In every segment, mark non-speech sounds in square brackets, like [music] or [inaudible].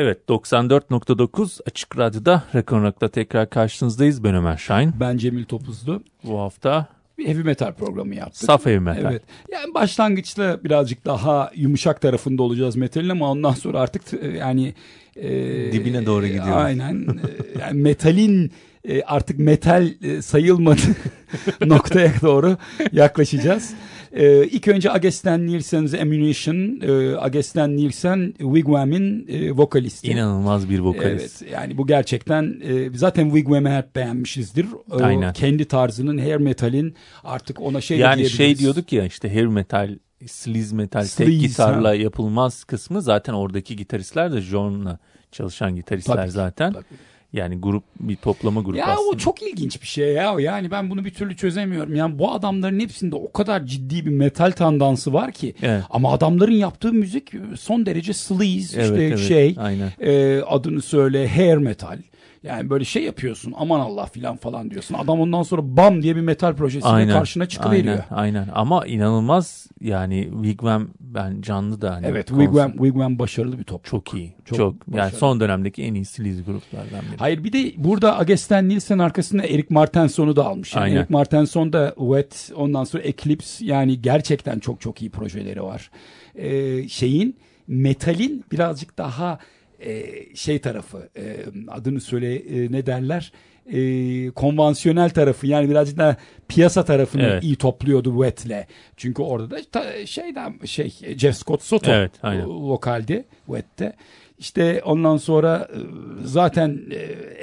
Evet 94.9 Açık Radyo'da Rock'n Rock'ta tekrar karşınızdayız. Ben Ömer Şahin. Ben Cemil Topuzlu. Bu hafta bir heavy metal programı yaptık. Saf heavy metal. Evet. Yani başlangıçta birazcık daha yumuşak tarafında olacağız metalin ama ondan sonra artık e, yani e, dibine doğru gidiyoruz. Aynen. E, yani metalin e, artık metal e, sayılmadı [laughs] noktaya doğru yaklaşacağız. Ee, ilk önce Agesten Nielsen's Ammunition, e, Agesten Nielsen Wigwam'in e, vokalisti. İnanılmaz bir vokalist. Evet yani bu gerçekten e, zaten Wigwam'ı hep beğenmişizdir. E, Aynen. Kendi tarzının hair metalin artık ona şey Yani şey diyorduk ya işte hair metal sleaze metal sleaze, tek gitarla ha. yapılmaz kısmı zaten oradaki gitaristler de John'la çalışan gitaristler tabii, zaten. Tabii. Yani grup bir toplama grup ya aslında. o çok ilginç bir şey ya. Yani ben bunu bir türlü çözemiyorum. Yani bu adamların hepsinde o kadar ciddi bir metal tandansı var ki. Evet. Ama adamların yaptığı müzik son derece sleaze evet, işte evet, şey. Aynen. E, adını söyle hair metal. Yani böyle şey yapıyorsun aman Allah filan falan diyorsun. Adam ondan sonra bam diye bir metal projesiyle aynen, karşına çıkıveriyor. Aynen, aynen ama inanılmaz yani Wigwam ben canlı da. Hani evet Wigwam, Wigwam başarılı bir top. Çok iyi. Çok, çok yani son dönemdeki en iyi sleaze gruplardan biri. Hayır bir de burada Agesten Nielsen arkasında Erik Martenson'u da almış. Yani aynen. Erik Martenson da Wet ondan sonra Eclipse yani gerçekten çok çok iyi projeleri var. Ee, şeyin metalin birazcık daha e, şey tarafı e, adını söyle e, ne derler e, konvansiyonel tarafı yani birazcık daha piyasa tarafını evet. iyi topluyordu Wet'le. Çünkü orada da ta, şeyden şey Jeff Scott Soto evet, vokaldi Wet'te. İşte ondan sonra e, zaten e,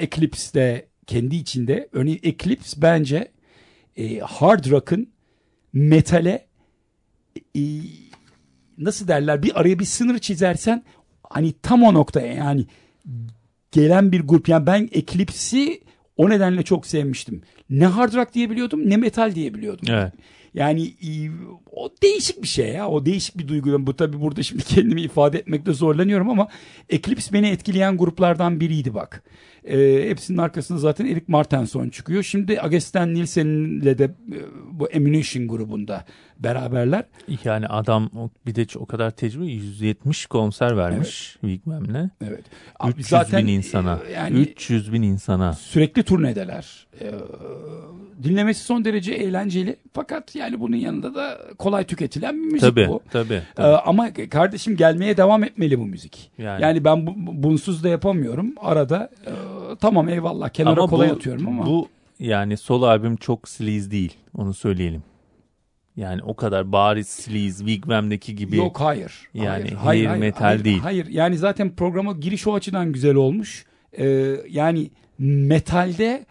Eclipse'de kendi içinde örneğin Eclipse bence e, hard rock'ın metale e, nasıl derler bir araya bir sınır çizersen hani tam o noktaya yani gelen bir grup. Yani ben Eclipse'i o nedenle çok sevmiştim. Ne hard rock diyebiliyordum ne metal diyebiliyordum. Evet. Yani o değişik bir şey ya. O değişik bir duygu. Bu tabii burada şimdi [laughs] kendimi ifade etmekte zorlanıyorum ama Eclipse beni etkileyen gruplardan biriydi bak. E, hepsinin arkasında zaten Erik Martenson çıkıyor. Şimdi Agesten Nielsen'le de e, bu Ammunition grubunda beraberler. Yani adam bir de o kadar tecrübe 170 konser vermiş evet. Wigwam'le. Evet. 300 zaten, bin insana. E, yani 300 bin insana. Sürekli turnedeler. Ee, dinlemesi son derece eğlenceli. Fakat yani bunun yanında da kolay tüketilen bir müzik tabii, bu. Tabii, tabii. Ee, ama kardeşim gelmeye devam etmeli bu müzik. Yani, yani ben bu, bunsuz da yapamıyorum. Arada e, tamam eyvallah kenara ama kolay bu, atıyorum ama. Bu yani sol albüm çok sleaze değil. Onu söyleyelim. Yani o kadar bariz sleaze, Wigwam'daki gibi. Yok hayır. Yani hayır, hayır, hayır metal hayır, değil. Hayır yani zaten programa giriş o açıdan güzel olmuş. Ee, yani metalde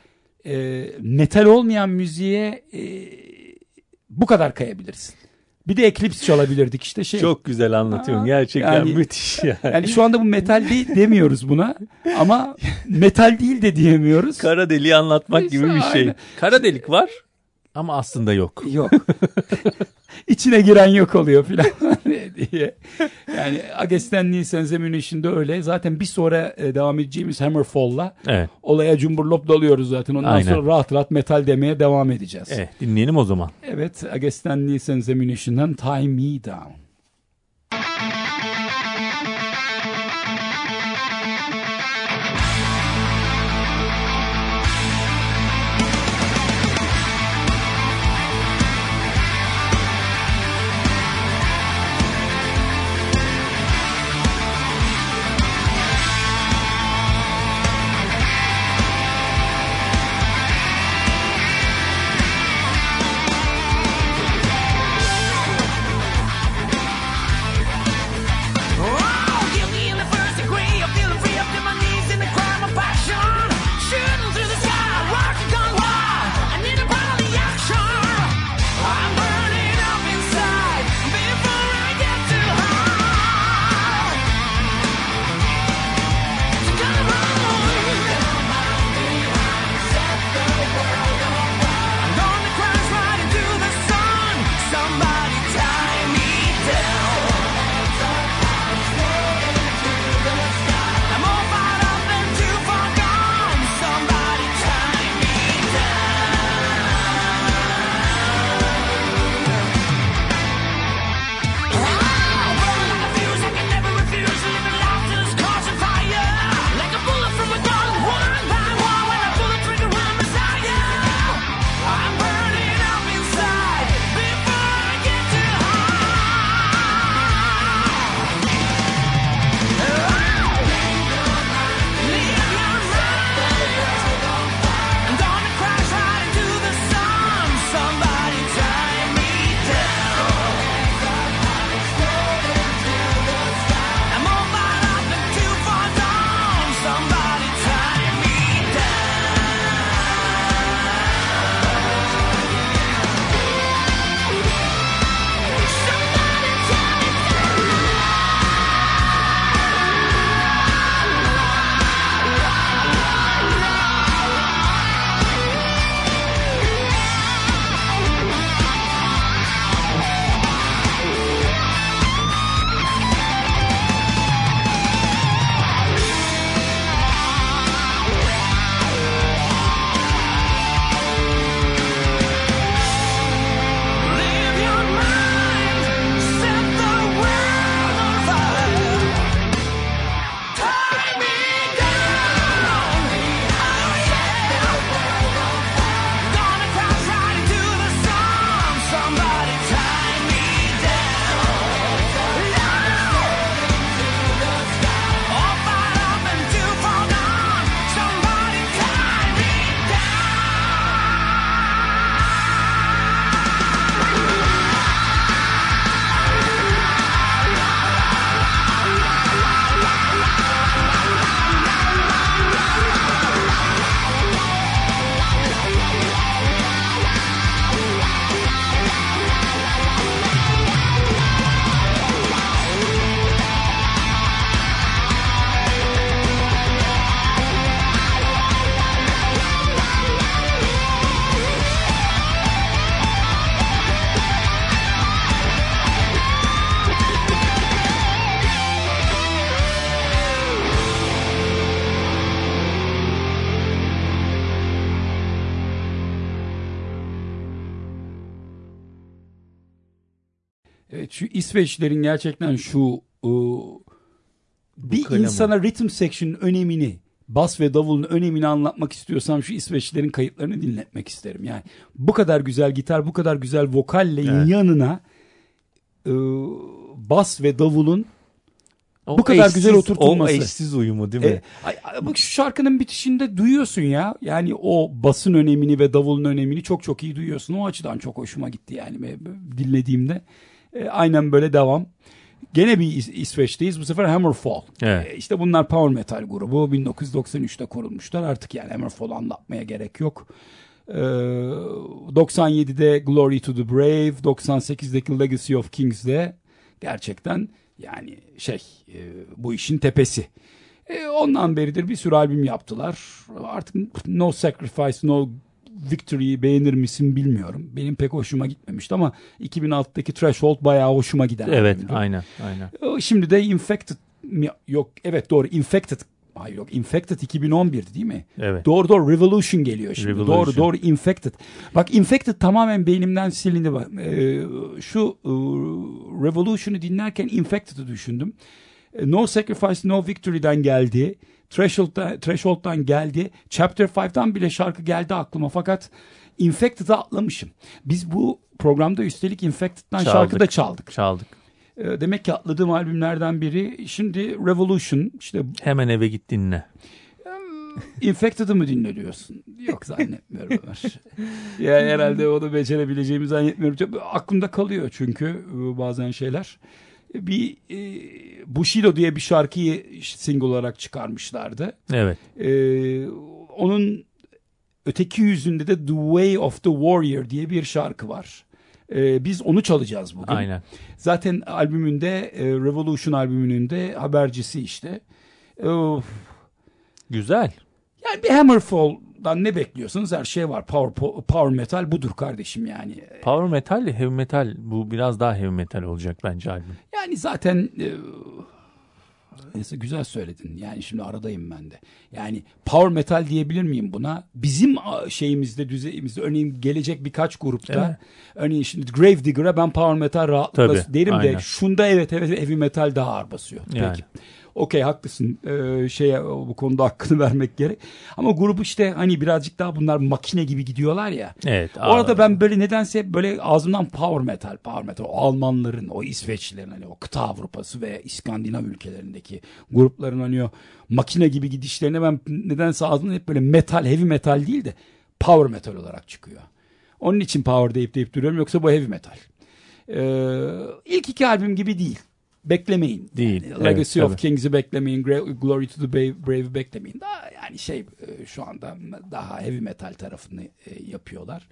e, metal olmayan müziğe e, bu kadar kayabilirsin. Bir de Eclipse çalabilirdik işte şey. Çok güzel anlatıyorsun. Gerçekten yani, müthiş yani. Yani şu anda bu metal değil demiyoruz buna. Ama metal değil de diyemiyoruz. Kara deliği anlatmak işte gibi bir şey. Aynen. Kara delik var ama aslında yok. Yok. [laughs] İçine giren yok oluyor filan [laughs] diye. Yani Agesten Nielsen zemini işinde öyle. Zaten bir sonra e, devam edeceğimiz Hammerfall'la evet. olaya cumburlop dalıyoruz zaten. Ondan Aynen. sonra rahat rahat metal demeye devam edeceğiz. Evet dinleyelim o zaman. Evet Agesten Nielsen zemini işinden Tie Me Down. İsveçlerin gerçekten şu e, bir kalemi. insana rhythm section önemini bas ve davulun önemini anlatmak istiyorsam şu İsveçlerin kayıtlarını dinletmek isterim. Yani bu kadar güzel gitar, bu kadar güzel vokalle evet. yanına e, bas ve davulun o bu kadar eşsiz, güzel oturtulması. O eşsiz uyumu değil mi? E, ay, bak şu şarkının bitişinde duyuyorsun ya. Yani o basın önemini ve davulun önemini çok çok iyi duyuyorsun. O açıdan çok hoşuma gitti yani dinlediğimde. E, aynen böyle devam. Gene bir İs- İsveç'teyiz. Bu sefer Hammerfall. Evet. E, işte bunlar power metal grubu. 1993'te kurulmuşlar. Artık yani Hammerfall anlatmaya gerek yok. E, 97'de Glory to the Brave, 98'deki Legacy of Kings'de gerçekten yani şey e, bu işin tepesi. E, ondan beridir bir sürü albüm yaptılar. Artık No Sacrifice, No Victory'yi beğenir misin bilmiyorum. Benim pek hoşuma gitmemişti ama 2006'daki Threshold bayağı hoşuma giden. Evet albümdü. aynen aynen. Şimdi de Infected yok evet doğru Infected Hayır yok Infected 2011'di değil mi? Evet. Doğru doğru Revolution geliyor şimdi. Revolution. Doğru doğru Infected. Bak Infected tamamen beynimden silindi. Bak. Ee, şu e, Revolution'u dinlerken Infected'ı düşündüm. E, no Sacrifice No Victory'den geldi. Threshold'dan, Threshold'dan geldi. Chapter 5'tan bile şarkı geldi aklıma fakat Infected'ı atlamışım. Biz bu programda üstelik Infected'dan çaldık, şarkı da çaldık. Çaldık. Ee, demek ki atladığım albümlerden biri. Şimdi Revolution işte. Hemen eve git dinle. Infected'ı mı dinliyorsun? Yok zannetmiyorum [laughs] Ömer. ya herhalde onu becerebileceğimi zannetmiyorum. Aklımda kalıyor çünkü e, bazen şeyler. Bir e, Bushido diye bir şarkıyı single olarak çıkarmışlardı. Evet. E, onun öteki yüzünde de The Way of the Warrior diye bir şarkı var. E, biz onu çalacağız bugün. Aynen. Zaten albümünde e, Revolution albümünün de habercisi işte. E, Güzel. Yani bir Hammerfall'dan ne bekliyorsunuz? Her şey var. Power, power metal budur kardeşim yani. Power metal heavy metal bu biraz daha heavy metal olacak bence albüm. Yani zaten e, Neyse güzel söyledin. Yani şimdi aradayım ben de. Yani power metal diyebilir miyim buna? Bizim şeyimizde, düzeyimizde örneğin gelecek birkaç grupta evet. örneğin şimdi Grave Digger'a ben power metal rahatlıkla Tabii, derim aynen. de şunda evet evet heavy metal daha ağır basıyor. Yani. Peki okey haklısın ee, şeye bu konuda hakkını [laughs] vermek gerek. Ama grup işte hani birazcık daha bunlar makine gibi gidiyorlar ya. Evet. Orada ağır. ben böyle nedense böyle ağzımdan power metal, power metal. O Almanların, o İsveçlilerin hani o kıta Avrupası ve İskandinav ülkelerindeki grupların hani o makine gibi gidişlerine ben nedense ağzımdan hep böyle metal, heavy metal değil de power metal olarak çıkıyor. Onun için power deyip deyip duruyorum yoksa bu heavy metal. Ee, ilk iki albüm gibi değil beklemeyin. Değil. Yani Legacy evet, of Kings'i beklemeyin. Glory to the Brave'i beklemeyin. Daha yani şey e, şu anda daha heavy metal tarafını e, yapıyorlar.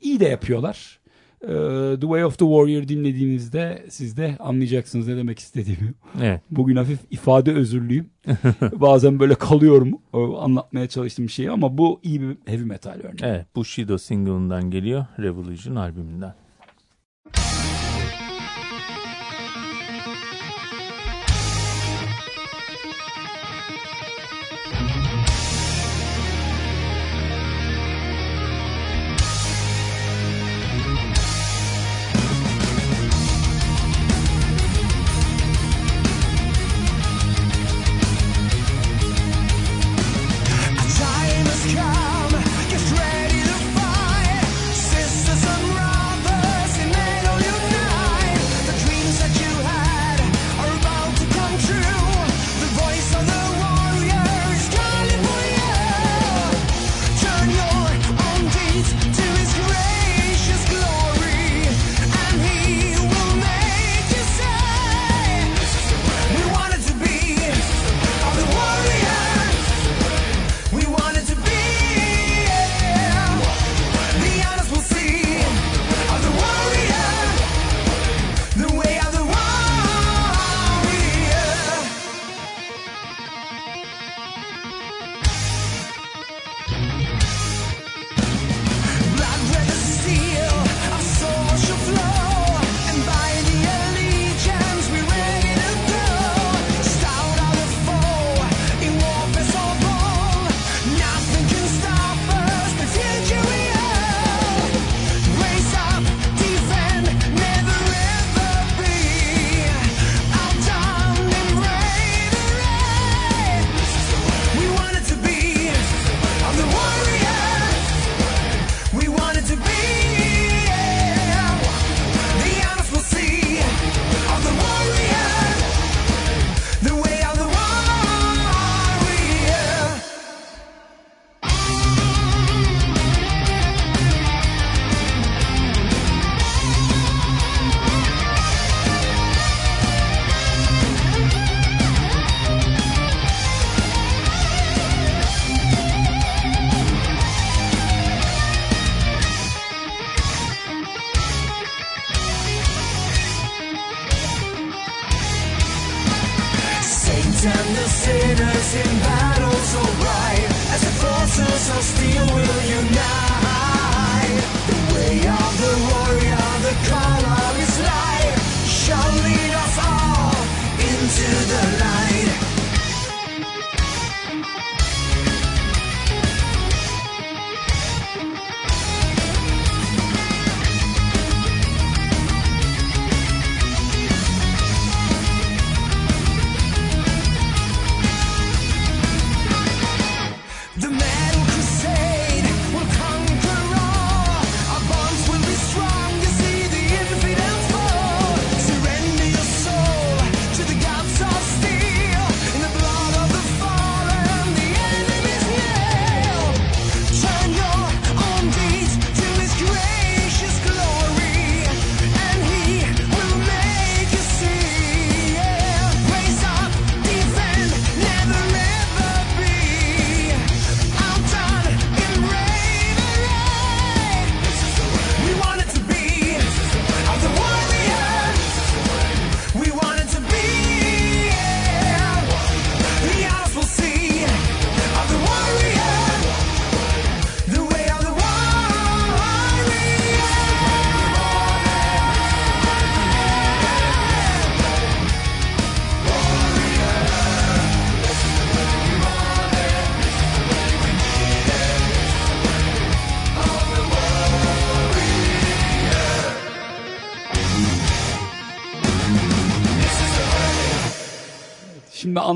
İyi de yapıyorlar. E, the Way of the Warrior dinlediğinizde siz de anlayacaksınız ne demek istediğimi. Evet. Bugün hafif ifade özürlüyüm. [laughs] Bazen böyle kalıyorum anlatmaya çalıştığım şeyi ama bu iyi bir heavy metal örneği. Evet. Bushido single'ından geliyor. Revolution albümünden.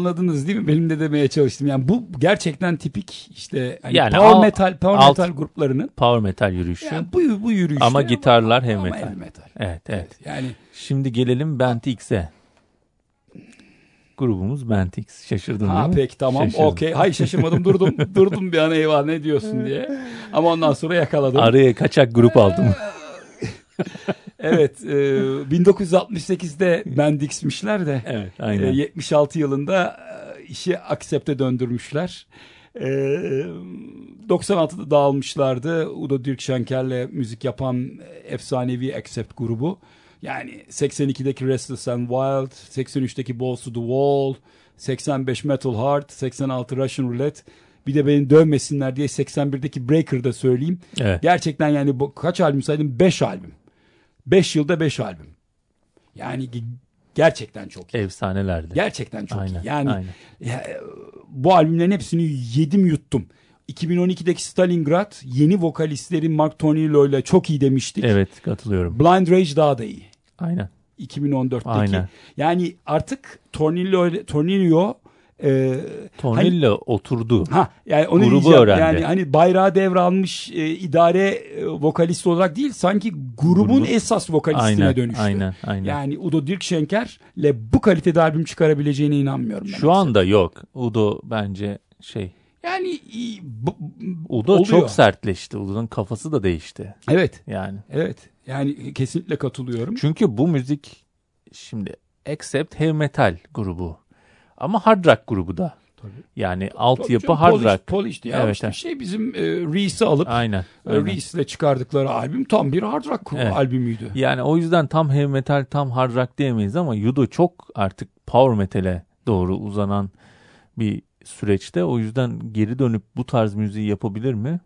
Anladınız değil mi? Benim de demeye çalıştım. Yani bu gerçekten tipik işte hani yani power al, metal power alt, metal gruplarının power metal yürüyüşü. Yani bu bu yürüyüş. Ama gitarlar heavy metal. metal. Evet, evet. Yani şimdi gelelim Band X'e. Grubumuz Band X. Şaşırdın ha, değil mi? Peki tamam. Okey. Hayır şaşırmadım. Durdum. durdum bir an eyvah ne diyorsun [laughs] diye. Ama ondan sonra yakaladım. Araya kaçak grup aldım. [laughs] evet, e, 1968'de Bendix'mişler de. Evet, aynen. E, 76 yılında e, işi Accept'e döndürmüşler. E, 96'da dağılmışlardı. Udo Dirkschenker'le müzik yapan efsanevi Accept grubu. Yani 82'deki Restless and Wild, 83'teki Balls to the Wall, 85 Metal Heart, 86 Russian Roulette. Bir de beni dövmesinler diye 81'deki Breaker'da söyleyeyim. Evet. Gerçekten yani bu, kaç albüm saydım? 5 albüm. 5 yılda 5 albüm. Yani gerçekten çok iyi. Efsanelerdi. Gerçekten çok aynen, iyi. Yani aynen. Ya, bu albümlerin hepsini yedim yuttum. 2012'deki Stalingrad yeni vokalistleri Mark Tornillo ile çok iyi demiştik. Evet katılıyorum. Blind Rage daha da iyi. Aynen. 2014'teki. Aynen. Yani artık Tornillo, Tornillo e, Tonilla hani, oturdu. Ha yani onu Grubu öğrendi. Yani hani bayrağı devralmış e, idare e, vokalist olarak değil sanki grubun Grubu. esas vokalistine aynen, dönüştü. Aynen, aynen. Yani Udo Dirkschenker'le bu kalitede albüm çıkarabileceğine inanmıyorum ben. Şu mesela. anda yok. Udo bence şey yani bu, Udo oluyor. çok sertleşti. Udo'nun kafası da değişti. Evet. Yani. Evet. Yani kesinlikle katılıyorum. Çünkü bu müzik şimdi Accept Heavy Metal grubu. Ama hard rock grubu da. Tabii. Yani altyapı hard polish, rock. Polished ya evet, işte şey bizim e, Reese'i alıp aynen, e, aynen. Reese'le çıkardıkları albüm tam bir hard rock evet. albümüydü. Yani o yüzden tam heavy metal tam hard rock diyemeyiz ama Yudo çok artık power metal'e doğru uzanan bir süreçte. O yüzden geri dönüp bu tarz müziği yapabilir mi?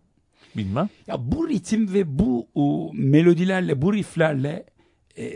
Bilmem. Ya bu ritim ve bu o, melodilerle, bu rifflerle e,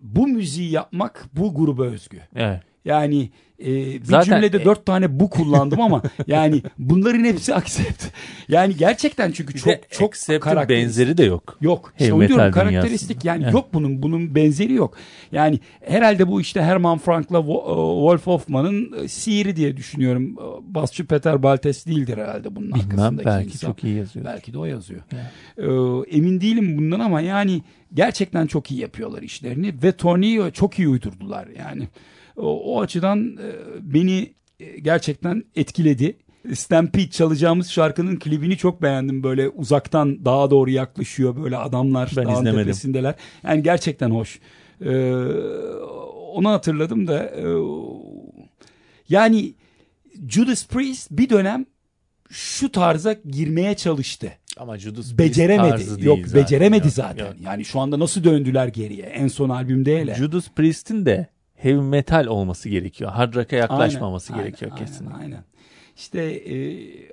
bu müziği yapmak bu gruba özgü. Evet. Yani e, bir Zaten, cümlede e, dört tane bu kullandım ama [laughs] yani bunların hepsi accept. Yani gerçekten çünkü çok çok karakteristik. benzeri de yok. Yok. İşte onu diyorum karakteristik yani evet. yok bunun bunun benzeri yok. Yani herhalde bu işte Herman Frank'la e, Wolf Hoffman'ın e, sihiri diye düşünüyorum. Basçı Peter Baltes değildir herhalde bunun Bilmem, arkasındaki belki insan. çok iyi yazıyor. Belki de o yazıyor. Ee, emin değilim bundan ama yani gerçekten çok iyi yapıyorlar işlerini ve Tony'yi çok iyi uydurdular yani. O, o açıdan e, beni e, gerçekten etkiledi. Stampede çalacağımız şarkının klibini çok beğendim. Böyle uzaktan dağa doğru yaklaşıyor böyle adamlar ben dağın izlemedim. tepesindeler. Yani gerçekten hoş. Ee, onu hatırladım da e, yani Judas Priest bir dönem şu tarza girmeye çalıştı. Ama Judas beceremedi. Yok zaten. beceremedi zaten. Yok. Yani şu anda nasıl döndüler geriye en son albümde hele. Judas Priest'in de heavy metal olması gerekiyor. Hard rock'a yaklaşmaması aynen, gerekiyor aynen, kesin. Aynen. İşte e,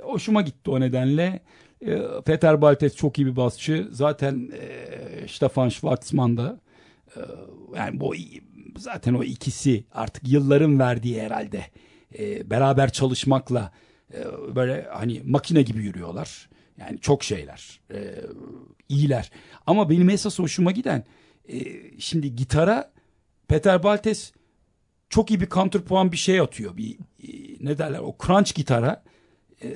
hoşuma gitti o nedenle. E, Peter Baltes çok iyi bir basçı. Zaten e, Stefan Schwarzman da e, yani bu zaten o ikisi artık yılların verdiği herhalde e, beraber çalışmakla e, böyle hani makine gibi yürüyorlar. Yani çok şeyler. E, iyiler. Ama benim esas hoşuma giden e, şimdi gitara Peter Baltes çok iyi bir counterpoint bir şey atıyor. Bir e, ne derler o crunch gitara e,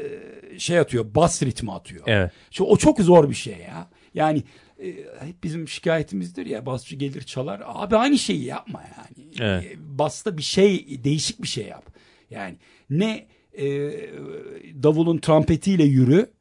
şey atıyor. Bas ritmi atıyor. Evet. Şimdi o çok zor bir şey ya. Yani e, hep bizim şikayetimizdir ya basçı gelir çalar. Abi aynı şeyi yapma yani. Evet. E, basta bir şey değişik bir şey yap. Yani ne e, davulun trompetiyle yürü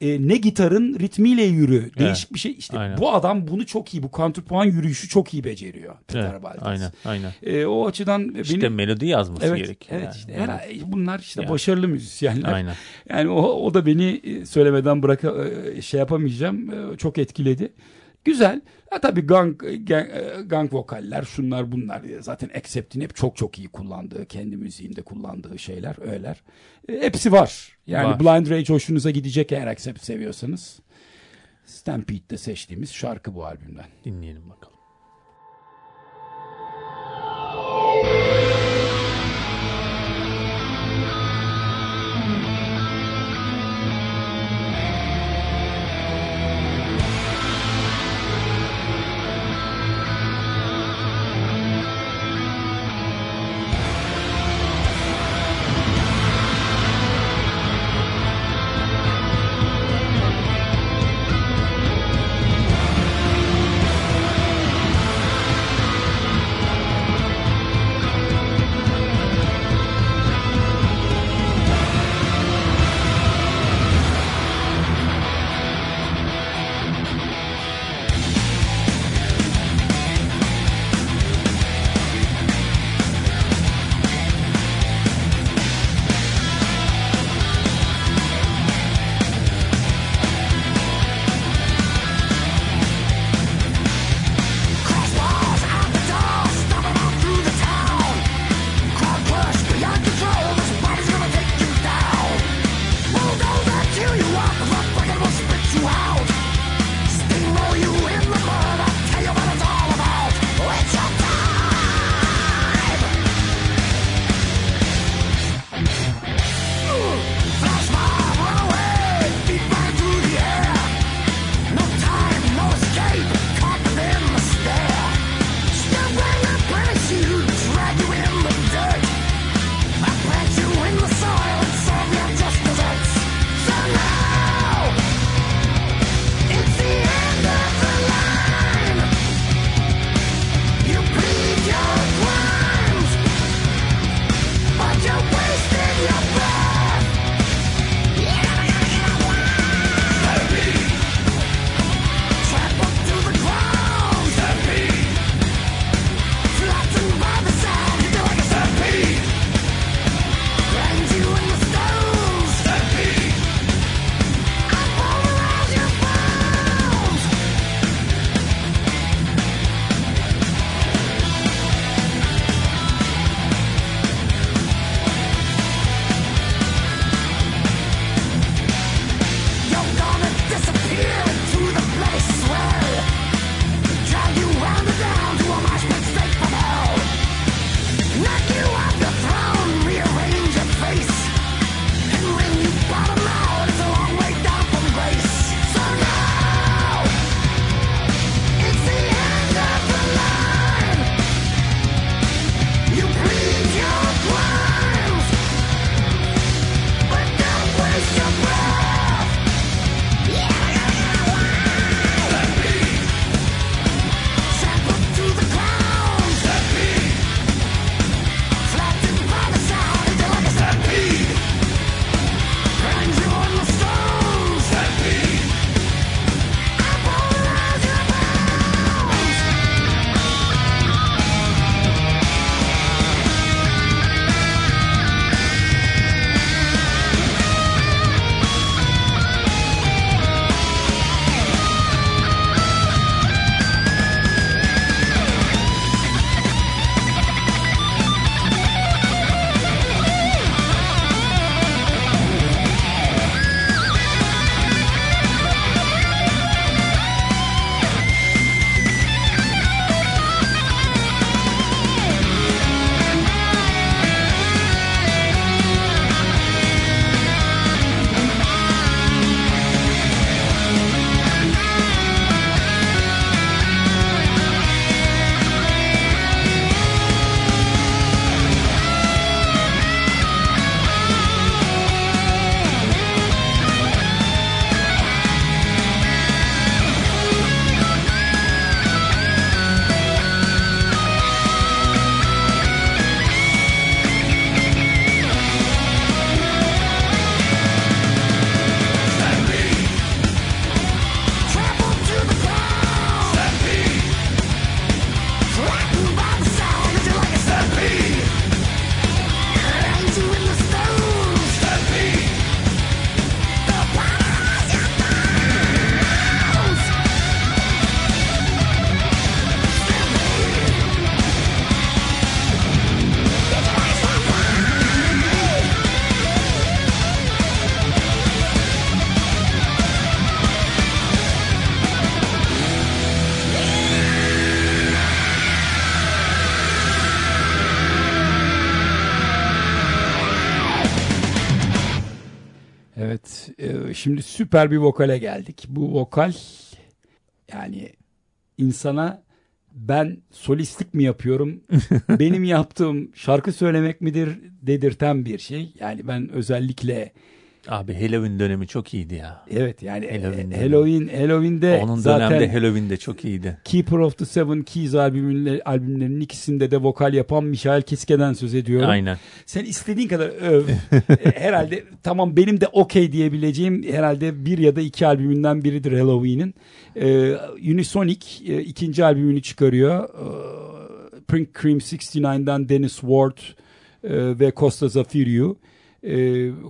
e, ne gitarın ritmiyle yürü. Değişik evet. bir şey. İşte aynen. bu adam bunu çok iyi. Bu counterpoint yürüyüşü çok iyi beceriyor. Peter evet, Baltes. Aynen, aynen. E, o açıdan işte benim... melodi yazması evet, gerekiyor. Evet, yani. işte. Her, bunlar işte yani. başarılı müzisyenler. Aynen. Yani o, o da beni e, söylemeden bırak e, şey yapamayacağım. E, çok etkiledi. Güzel. Ha tabii gang, gang, gang vokaller şunlar bunlar zaten Accept'in hep çok çok iyi kullandığı kendi müziğinde kullandığı şeyler öyleler. E, hepsi var. Yani var. Blind Rage hoşunuza gidecek eğer Accept seviyorsanız. Stampede'de seçtiğimiz şarkı bu albümden. Dinleyelim bakalım. Şimdi süper bir vokale geldik. Bu vokal yani insana ben solistlik mi yapıyorum? [laughs] benim yaptığım şarkı söylemek midir dedirten bir şey. Yani ben özellikle Abi Halloween dönemi çok iyiydi ya. Evet yani Halloween, Halloween Halloween'de Onun zaten dönemde Halloween'de çok iyiydi. Keeper of the Seven Keys albümünle, albümlerinin ikisinde de vokal yapan Michael Kiske'den söz ediyorum. Aynen. Sen istediğin kadar öv. E, [laughs] herhalde tamam benim de okey diyebileceğim herhalde bir ya da iki albümünden biridir Halloween'in. Ee, Unisonic e, ikinci albümünü çıkarıyor. Ee, Pink Cream 69'dan Dennis Ward e, ve Costa Zafiriou e,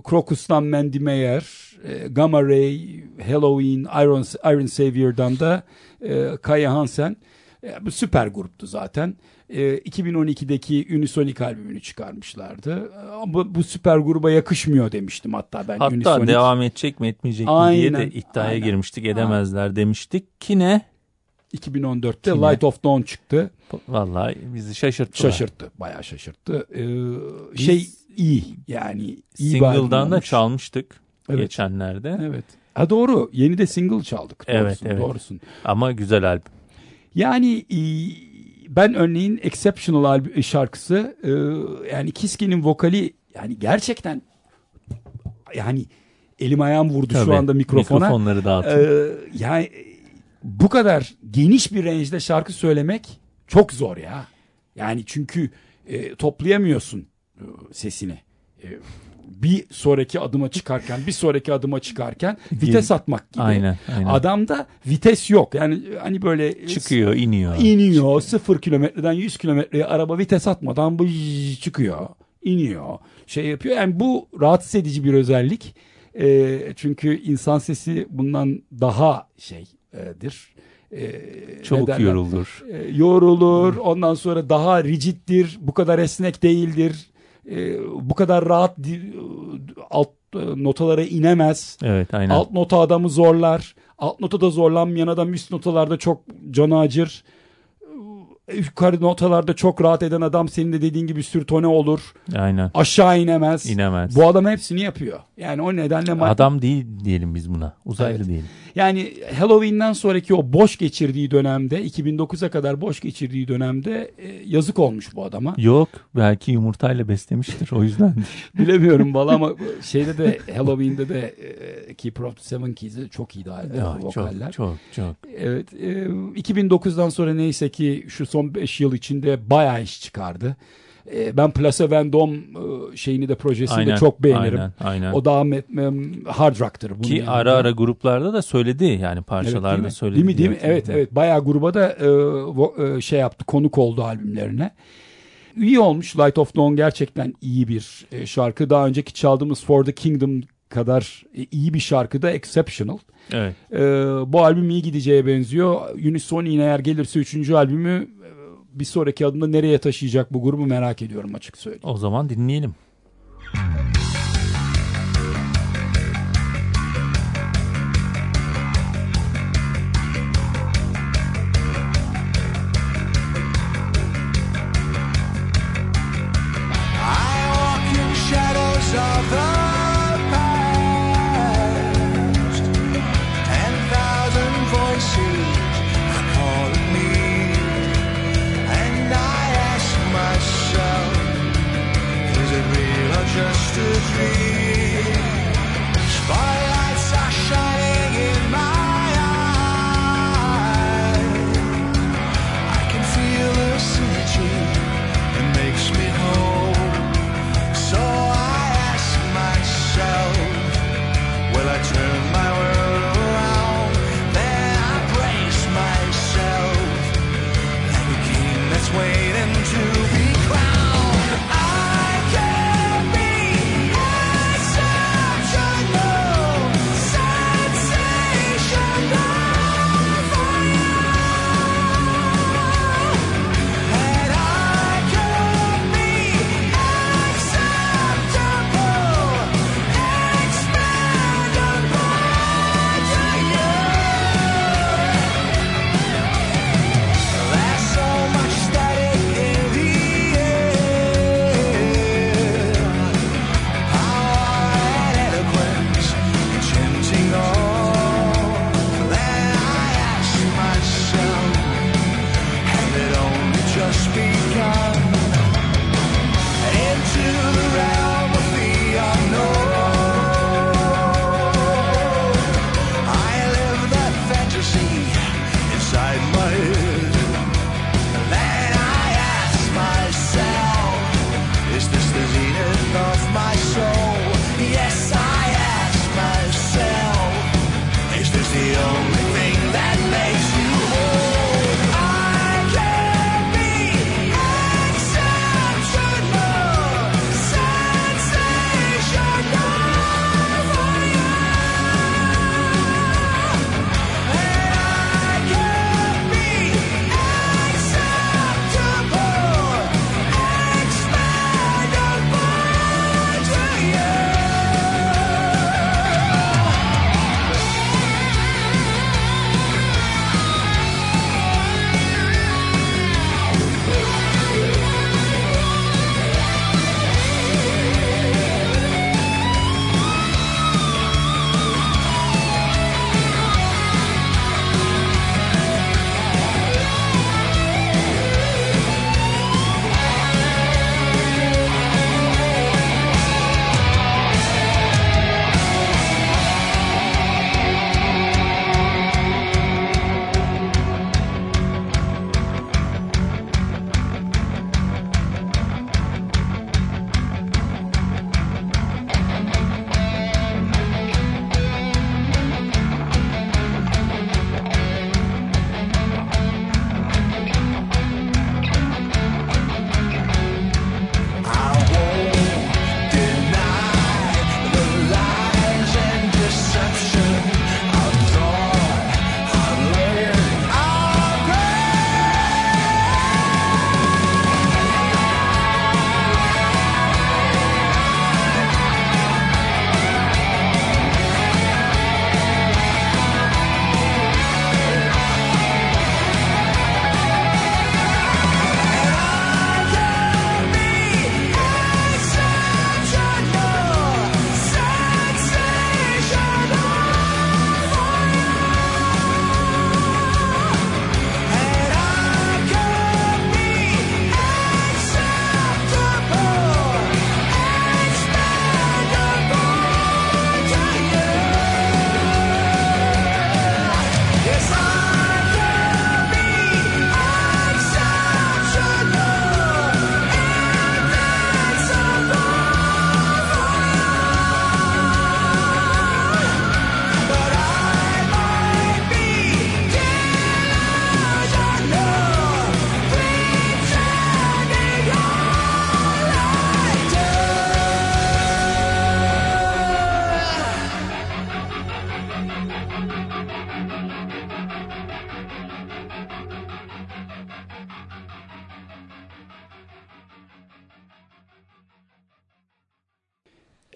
Crocus'tan Mandy Meyer, e, Gamma Ray, Halloween, Iron, Iron Savior'dan da e, Kaya Hansen. E, bu süper gruptu zaten. E, 2012'deki Unisonic albümünü çıkarmışlardı. Ama bu süper gruba yakışmıyor demiştim hatta ben. Hatta Unisonic. devam edecek mi etmeyecek mi aynen, diye de iddiaya aynen. girmiştik edemezler aynen. demiştik ki ne? 2014'te Kine? Light of Dawn çıktı. Vallahi bizi şaşırttı. Şaşırttı. Bayağı şaşırttı. Ee, Biz, şey iyi yani. iyi Single'dan da çalmıştık evet. geçenlerde. Evet. Ha doğru. Yeni de single çaldık. Doğrusun, evet, evet. Doğrusun. Ama güzel albüm. Yani ben örneğin Exceptional albüm şarkısı e, yani Kiski'nin vokali yani gerçekten yani elim ayağım vurdu Tabii, şu anda mikrofona. Mikrofonları dağıtın. Ee, yani bu kadar geniş bir range'de şarkı söylemek çok zor ya. Yani çünkü e, toplayamıyorsun e, sesini. E, bir sonraki adıma çıkarken bir sonraki adıma çıkarken [laughs] vites atmak gibi. Aynen, aynen. Adamda vites yok. Yani hani böyle çıkıyor, iniyor. İniyor. Sıfır kilometreden 100 kilometreye araba vites atmadan bu çıkıyor, iniyor. Şey yapıyor. Yani bu rahatsız edici bir özellik. E, çünkü insan sesi bundan daha şeydir. E, Çabuk yorulur. E, yorulur. Ondan sonra daha rigiddir. Bu kadar esnek değildir e, bu kadar rahat alt notalara inemez. Evet aynen. Alt nota adamı zorlar. Alt notada zorlanmayan adam üst notalarda çok can acır yukarı notalarda çok rahat eden adam senin de dediğin gibi sürtone olur. Aynen. Aşağı inemez. İnemez. Bu adam hepsini yapıyor. Yani o nedenle adam değil diyelim biz buna. Uzaylı evet. diyelim. Yani Halloween'den sonraki o boş geçirdiği dönemde 2009'a kadar boş geçirdiği dönemde e, yazık olmuş bu adama. Yok belki yumurtayla beslemiştir o yüzden. [laughs] Bilemiyorum valla ama şeyde de Halloween'de de e, Keeper of the Seven Keys'i çok ya, vokaller. Çok çok çok. Evet e, 2009'dan sonra neyse ki şu son 5 yıl içinde bayağı iş çıkardı. E, ben Place Vendôme e, şeyini de projesini aynen, de çok beğenirim. Aynen, aynen. O daha hard rock'tır. Ki yani. ara ara gruplarda da söyledi yani parçalarda evet, söyledi. Değil mi değil mi? Evet evet bayağı gruba da e, şey yaptı konuk oldu albümlerine. İyi olmuş. Light of Dawn gerçekten iyi bir şarkı. Daha önceki çaldığımız For the Kingdom kadar iyi bir şarkı da Exceptional. Evet. Ee, bu albüm iyi gideceğe benziyor. Unisonic eğer gelirse üçüncü albümü bir sonraki adımda nereye taşıyacak bu grubu merak ediyorum açık söyleyeyim. O zaman dinleyelim.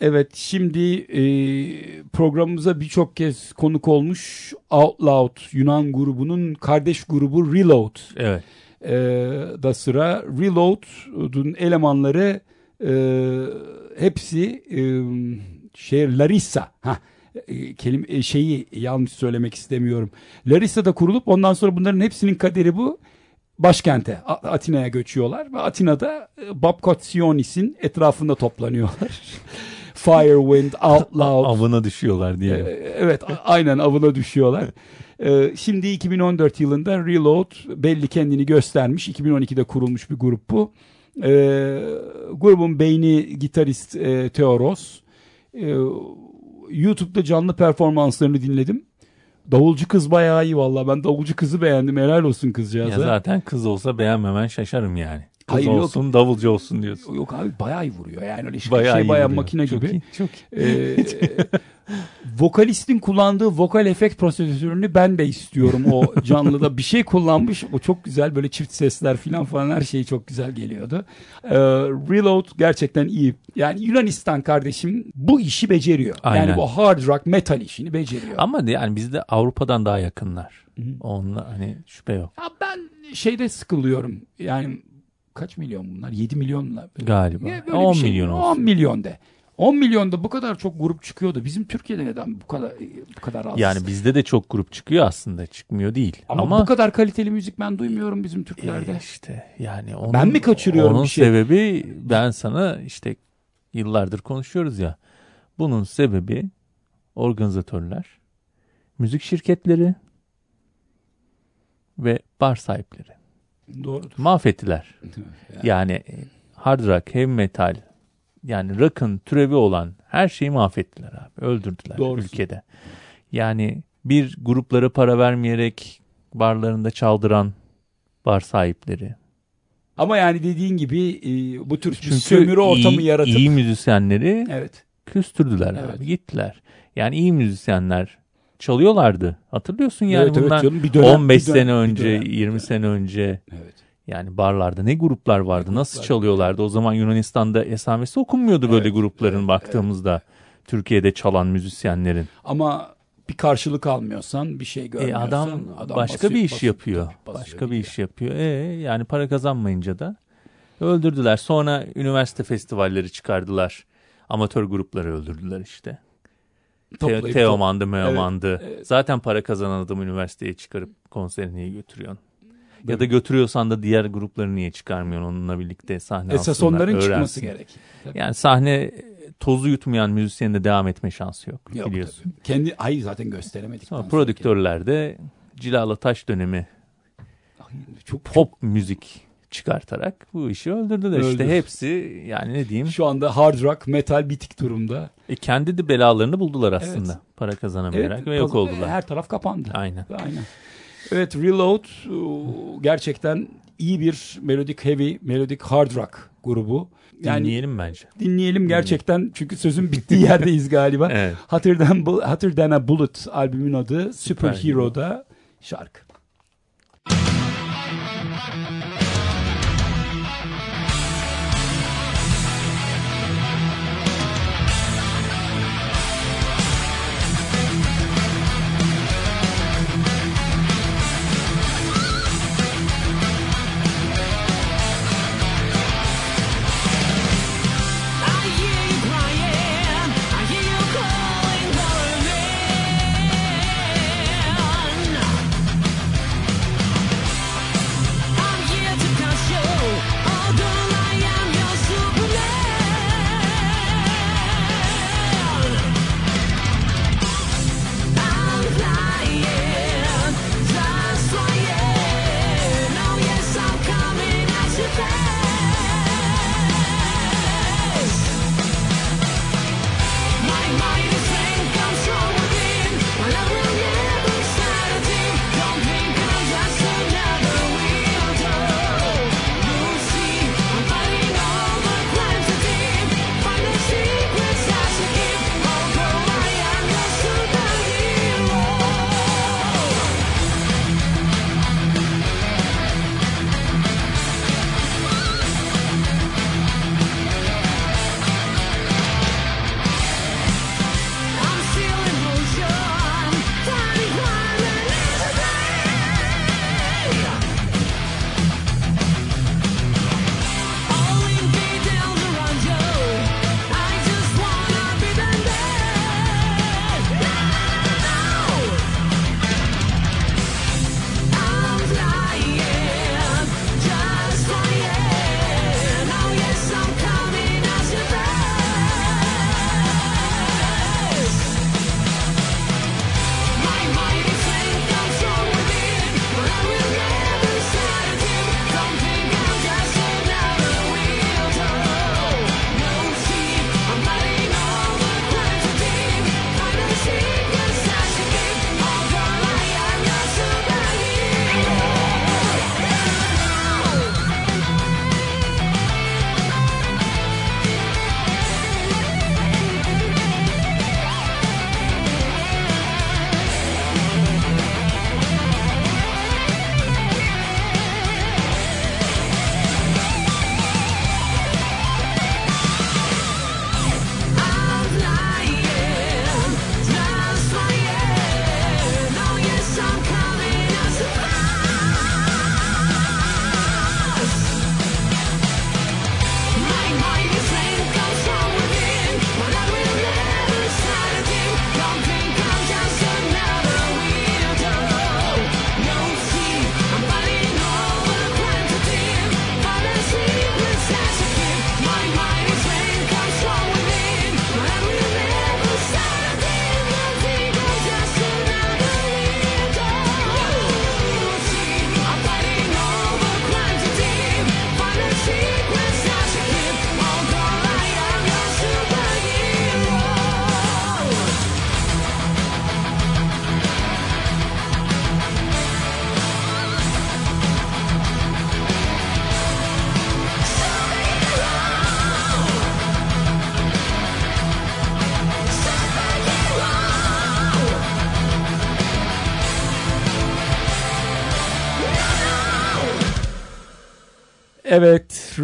Evet şimdi e, programımıza birçok kez konuk olmuş Out Loud Yunan grubunun kardeş grubu Reload. Evet. E, da sıra Reload'un elemanları e, hepsi e, şey Larissa. Ha e, kelime e, şeyi yanlış söylemek istemiyorum. Larissa'da kurulup ondan sonra bunların hepsinin kaderi bu başkente Atina'ya göçüyorlar ve Atina'da e, Babkotsionis'in etrafında toplanıyorlar. [laughs] Firewind, Out Loud. avına düşüyorlar diye. Evet aynen avına düşüyorlar. Şimdi 2014 yılında Reload belli kendini göstermiş. 2012'de kurulmuş bir grup bu. Grubun beyni gitarist Teoros. YouTube'da canlı performanslarını dinledim. Davulcu kız bayağı iyi valla. Ben davulcu kızı beğendim. Helal olsun kızcağıza. Ya zaten kız olsa beğenmemen şaşarım yani. Kız Hayır, olsun yok. davulcu olsun diyorsun. Yok abi bayağı iyi vuruyor. Yani öyle şey, bayağı şey bayağı makine çok gibi. Iyi, çok iyi. Ee, [laughs] vokalistin kullandığı vokal efekt prosedürünü ben de istiyorum o canlıda. bir şey kullanmış. O çok güzel böyle çift sesler falan falan her şey çok güzel geliyordu. Ee, Reload gerçekten iyi. Yani Yunanistan kardeşim bu işi beceriyor. Aynen. Yani bu hard rock metal işini beceriyor. Ama yani bizde Avrupa'dan daha yakınlar. Onunla hani şüphe yok. Ya ben şeyde sıkılıyorum. Yani kaç milyon bunlar? 7 milyonlar. Galiba. 10 şey, milyon olsun. 10 milyon de. 10 milyonda bu kadar çok grup çıkıyordu. Bizim Türkiye'de neden bu kadar bu kadar az? Yani bizde de çok grup çıkıyor aslında. Çıkmıyor değil. Ama, Ama bu kadar kaliteli müzik ben duymuyorum bizim Türklerde. E işte yani onun, ben mi kaçırıyorum onun bir şey? sebebi ben sana işte yıllardır konuşuyoruz ya. Bunun sebebi organizatörler, müzik şirketleri ve bar sahipleri. Doğrudur. Mahvettiler. yani. yani hard rock, heavy metal, yani rock'ın türevi olan her şeyi mahvettiler abi. Öldürdüler Doğrusu. ülkede. Yani bir gruplara para vermeyerek barlarında çaldıran bar sahipleri. Ama yani dediğin gibi e, bu tür Çünkü sömürü ortamı iyi, yaratıp iyi müzisyenleri evet. küstürdüler evet. abi gittiler. Yani iyi müzisyenler çalıyorlardı. Hatırlıyorsun yani evet, bundan evet canım, bir dönem, 15 bir dönem, sene önce, dönem. 20 sene önce. Evet. Yani barlarda ne gruplar vardı, ne nasıl çalıyorlardı? O zaman Yunanistan'da esamesi okunmuyordu böyle evet, grupların evet, baktığımızda. Evet. Türkiye'de çalan müzisyenlerin. Ama bir karşılık almıyorsan, bir şey görmüyorsan. E adam, adam başka basıyor, bir iş basıyor, yapıyor. Basıyor başka bir iş yapıyor. E yani para kazanmayınca da öldürdüler. Sonra üniversite festivalleri çıkardılar. Amatör grupları öldürdüler işte. Te Teomandı, Meomandı. Evet. Zaten para kazanan adam üniversiteye çıkarıp konserini götürüyorsun. Ya da götürüyorsan da diğer grupları niye çıkarmıyorsun onunla birlikte sahne Esas onların öğrensin. çıkması gerek. Yani sahne tozu yutmayan müzisyenin de devam etme şansı yok, yok biliyorsun. Tabii. Kendi ay zaten gösteremedik. Sonra prodüktörler de Cilala Taş dönemi çok pop müzik çıkartarak bu işi öldürdüler. Öldür. İşte hepsi yani ne diyeyim. Şu anda hard rock, metal bitik durumda. E kendi de belalarını buldular aslında. Evet. Para kazanamayarak evet, ve yok oldular. Her taraf kapandı. Aynen. Aynen. Evet Reload e, gerçekten iyi bir melodik heavy, melodik hard rock grubu. Yani dinleyelim bence. Dinleyelim gerçekten çünkü sözün bittiği yerdeyiz galiba. [laughs] evet. Hotter Than, Hotter Than a Bullet albümün adı Super Hero'da şarkı.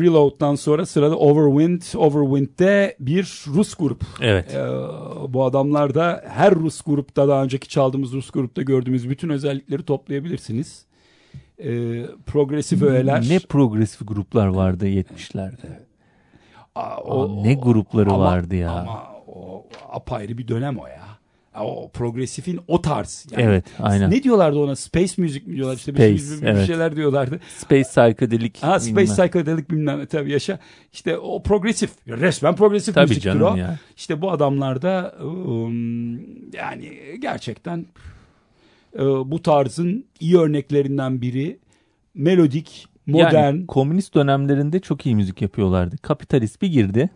Reload'dan sonra sırada Overwind. Overwind'de bir Rus grup. Evet. Ee, bu adamlar da her Rus grupta daha önceki çaldığımız Rus grupta gördüğümüz bütün özellikleri toplayabilirsiniz. Ee, progresif öğeler. Ne progresif gruplar vardı 70'lerde. Aa, o, Aa, ne grupları ama, vardı ya. Ama o apayrı bir dönem o ya. O progresifin o tarz. Yani evet aynen. Ne diyorlardı ona? Space müzik mi diyorlar? İşte Space, bir, bir, evet. şeyler diyorlardı. Space psychedelic. Ha Space bilmem. psychedelic bilmem tabii yaşa. İşte o progresif. Resmen progresif tabii müziktir canım o. Ya. İşte bu adamlarda um, yani gerçekten uh, bu tarzın iyi örneklerinden biri melodik, modern. Yani komünist dönemlerinde çok iyi müzik yapıyorlardı. Kapitalist bir girdi.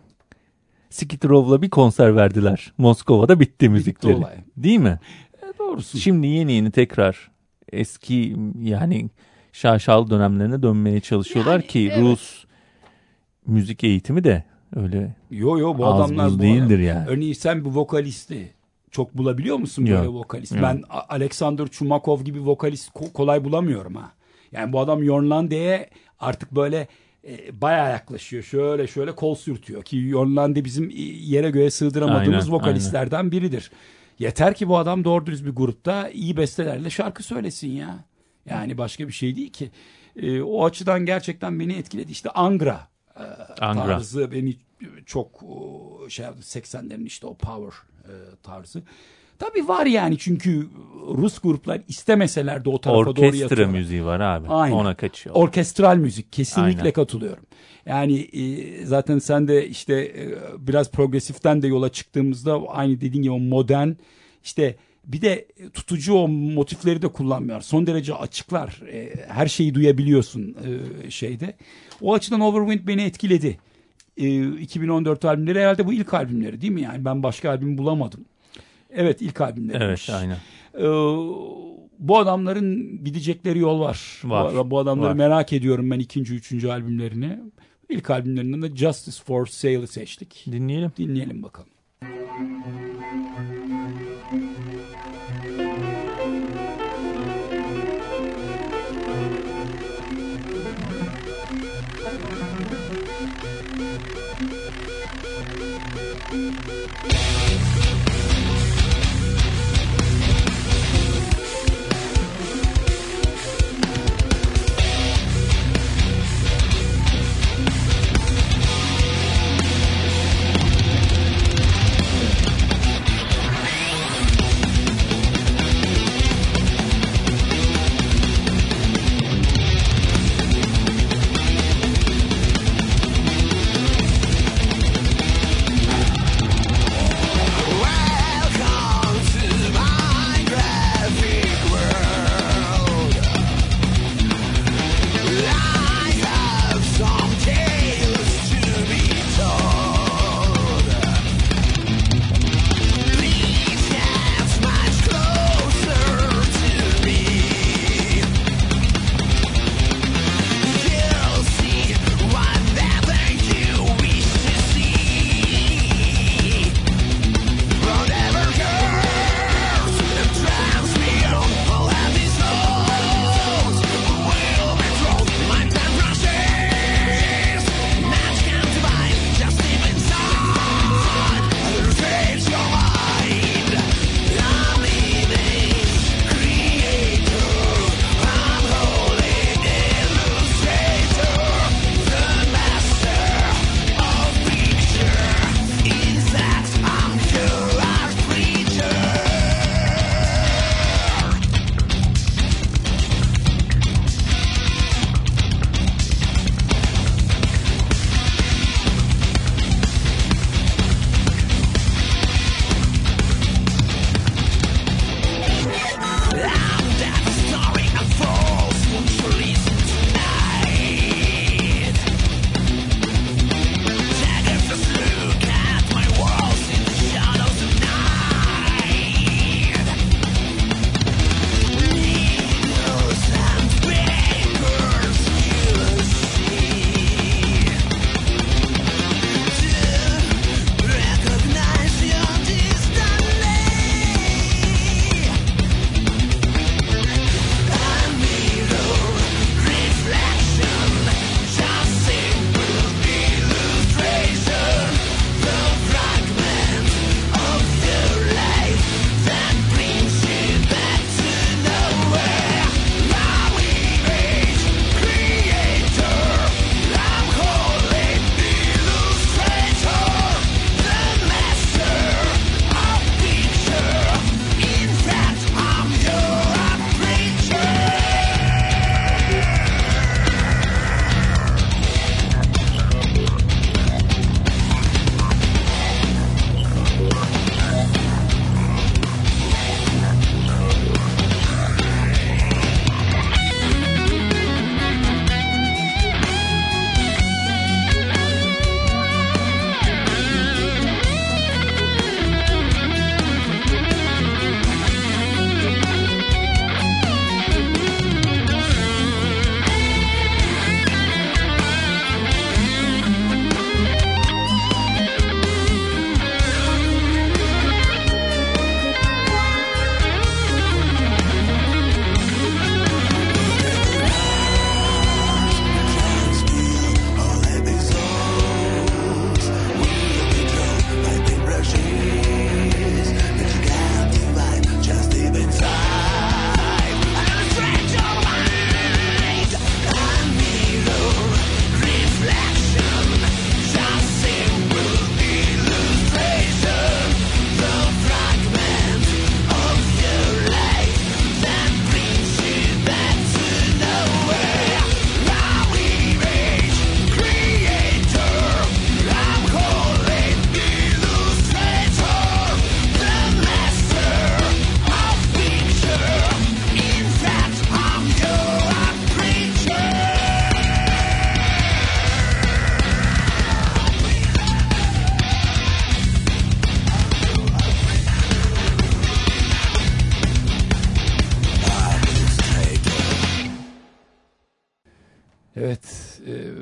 Skitroov'la bir konser verdiler. Moskova'da bitti müzikleri. Bitti olay. Değil mi? E, doğrusu. Şimdi yeni yeni tekrar eski yani şaşalı dönemlerine dönmeye çalışıyorlar yani, ki evet. Rus müzik eğitimi de öyle Yo yo bu adamlar bu değildir yani. Örneğin sen bu vokalisti çok bulabiliyor musun böyle Yok. vokalist? Yok. Ben Alexander Chumakov gibi vokalist kolay bulamıyorum ha. Yani bu adam Yorlande'ye artık böyle e, bayağı yaklaşıyor. Şöyle şöyle kol sürtüyor ki Yorlande bizim yere göğe sığdıramadığımız aynen, vokalistlerden aynen. biridir. Yeter ki bu adam doğru dürüst bir grupta iyi bestelerle şarkı söylesin ya. Yani başka bir şey değil ki. E, o açıdan gerçekten beni etkiledi. İşte Angra, e, Angra. tarzı beni çok şey 80'lerin işte o power e, tarzı. Tabii var yani çünkü Rus gruplar istemeseler de o tarafa Orkestra doğru yatıyorlar. Orkestra müziği var abi. Aynen. Ona kaçıyor. Orkestral müzik kesinlikle Aynen. katılıyorum. Yani e, zaten sen de işte e, biraz progresiften de yola çıktığımızda aynı dediğin gibi modern işte bir de tutucu o motifleri de kullanmıyor. Son derece açıklar. E, her şeyi duyabiliyorsun e, şeyde. O açıdan Overwind beni etkiledi. E, 2014 albümleri herhalde bu ilk albümleri değil mi? Yani ben başka albüm bulamadım. Evet ilk albümleriymiş. Evet aynen. Ee, bu adamların gidecekleri yol var. var bu, bu adamları var. merak ediyorum ben ikinci, üçüncü albümlerini. İlk albümlerinden de Justice for Sale'ı seçtik. Dinleyelim. Dinleyelim bakalım.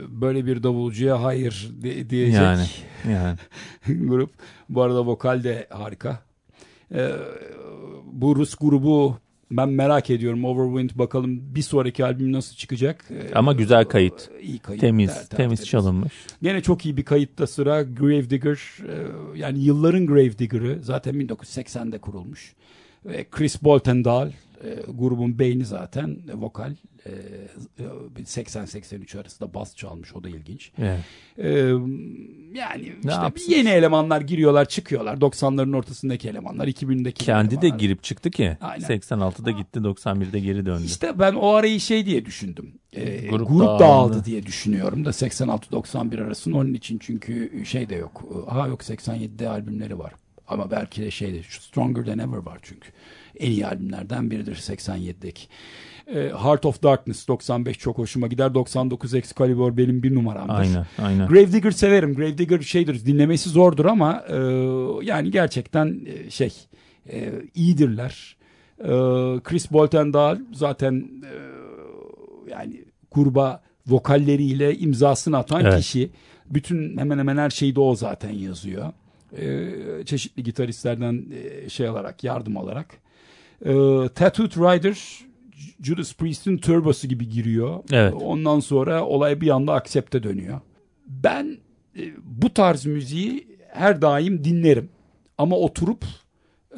Böyle bir davulcuya hayır de, diyecek. Yani. yani. [laughs] grup. Bu arada vokal de harika. E, bu Rus grubu ben merak ediyorum. Overwind bakalım bir sonraki albüm nasıl çıkacak. E, Ama güzel kayıt. İyi kayıt. Temiz, der, temiz, temiz çalınmış. Gene çok iyi bir kayıtta sıra Gravedigger. Yani yılların Gravedigger'ı zaten 1980'de kurulmuş. Chris Boltendahl e, grubun beyni zaten e, vokal e, 80-83 arasında bas çalmış o da ilginç. Evet. E, yani ne işte yapsın? yeni elemanlar giriyorlar çıkıyorlar 90'ların ortasındaki elemanlar 2000'deki kendi elemanlar. de girip çıktı ki Aynen. 86'da gitti 91'de geri döndü. İşte ben o arayı şey diye düşündüm. E, grup, grup dağıldı. dağıldı diye düşünüyorum da 86-91 arasında onun için çünkü şey de yok. Ha yok 87'de albümleri var. Ama belki de şeyde Stronger Than Ever var çünkü. En iyi albümlerden biridir 87'deki. E, Heart of Darkness 95 çok hoşuma gider. 99 Excalibur benim bir numaramdır. Aynen, aynen. Gravedigger severim. Gravedigger şeydir dinlemesi zordur ama e, yani gerçekten e, şey e, iyidirler. E, Chris Boltendahl zaten e, yani kurba vokalleriyle imzasını atan evet. kişi. Bütün hemen hemen her şeyi de o zaten yazıyor. E, çeşitli gitaristlerden e, şey alarak yardım alarak. E, Tattooed Rider Judas Priest'in turbosu gibi giriyor. Evet. Ondan sonra olay bir anda aksepte dönüyor. Ben e, bu tarz müziği her daim dinlerim. Ama oturup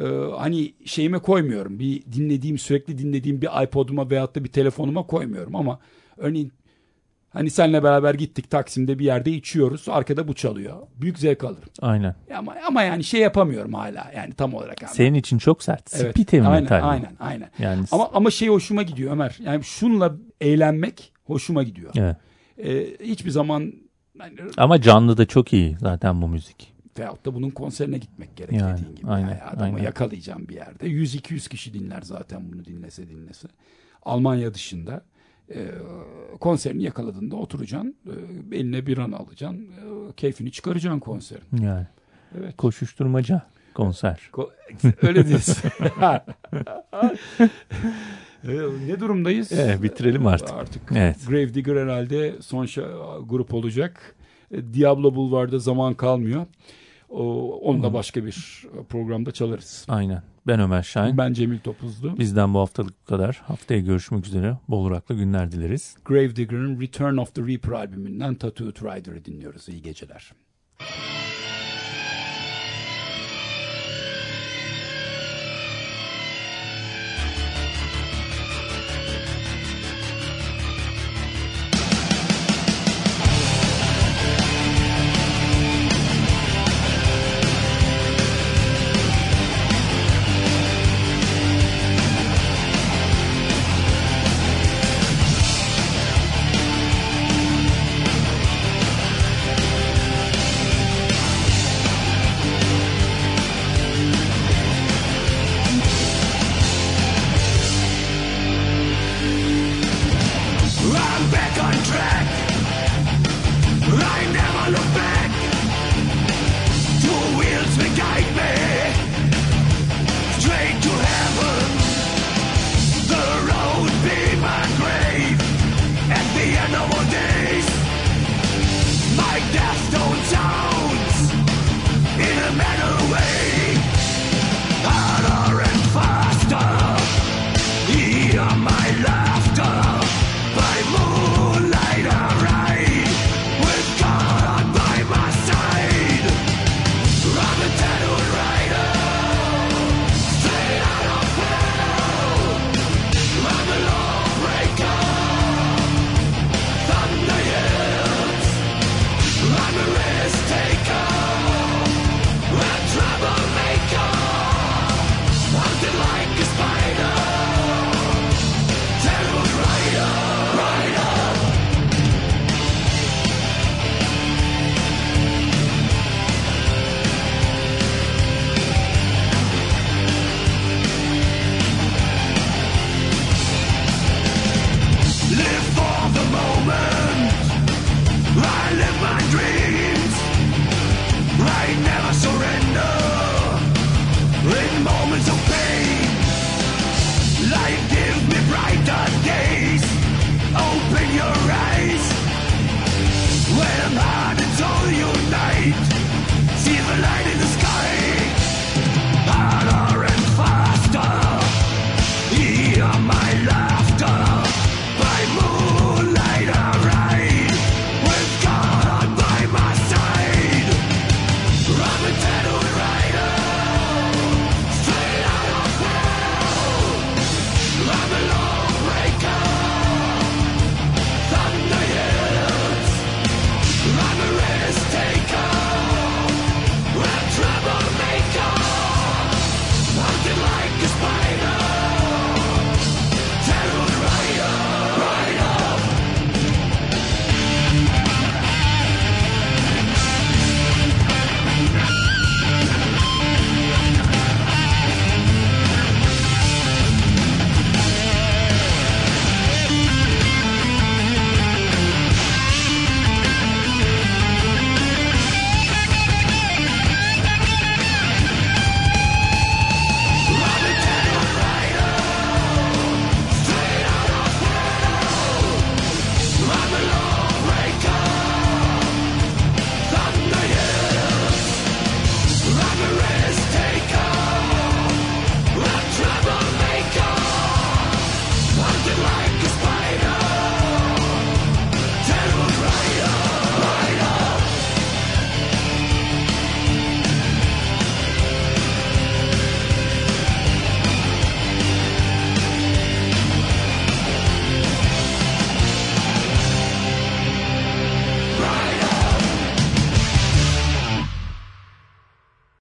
e, hani şeyime koymuyorum. Bir dinlediğim sürekli dinlediğim bir iPod'uma veyahut da bir telefonuma koymuyorum ama örneğin Hani seninle beraber gittik Taksim'de bir yerde içiyoruz. Arkada bu çalıyor. Büyük zevk alırım. Aynen. Ama, ama yani şey yapamıyorum hala. Yani tam olarak. Abi. Senin için çok sert. Evet. Spite aynen, metal. Aynen aynen. Yani... Ama, ama şey hoşuma gidiyor Ömer. Yani şunla eğlenmek hoşuma gidiyor. Evet. Ee, hiçbir zaman... Yani... Ama canlı da çok iyi zaten bu müzik. Veyahut da bunun konserine gitmek gerek yani, dediğin gibi. Aynen, yani adamı aynen. yakalayacağım bir yerde. 100-200 kişi dinler zaten bunu dinlese dinlese. Almanya dışında e, konserini yakaladığında oturacaksın, e, eline bir an alacaksın, e, keyfini çıkaracaksın konserin. Yani. Evet. Koşuşturmaca konser. Ko öyle diyorsun. [laughs] [laughs] ne durumdayız? Evet, bitirelim artık. Artık evet. Gravedigger herhalde son grup olacak. Diablo Bulvar'da zaman kalmıyor. O, onu da başka bir programda çalarız. Aynen. Ben Ömer Şahin. Ben Cemil Topuzlu. Bizden bu haftalık bu kadar. Haftaya görüşmek üzere. Bol uraklı günler dileriz. Gravedigger'ın Return of the Reaper albümünden Tattooed Rider'ı dinliyoruz. İyi geceler.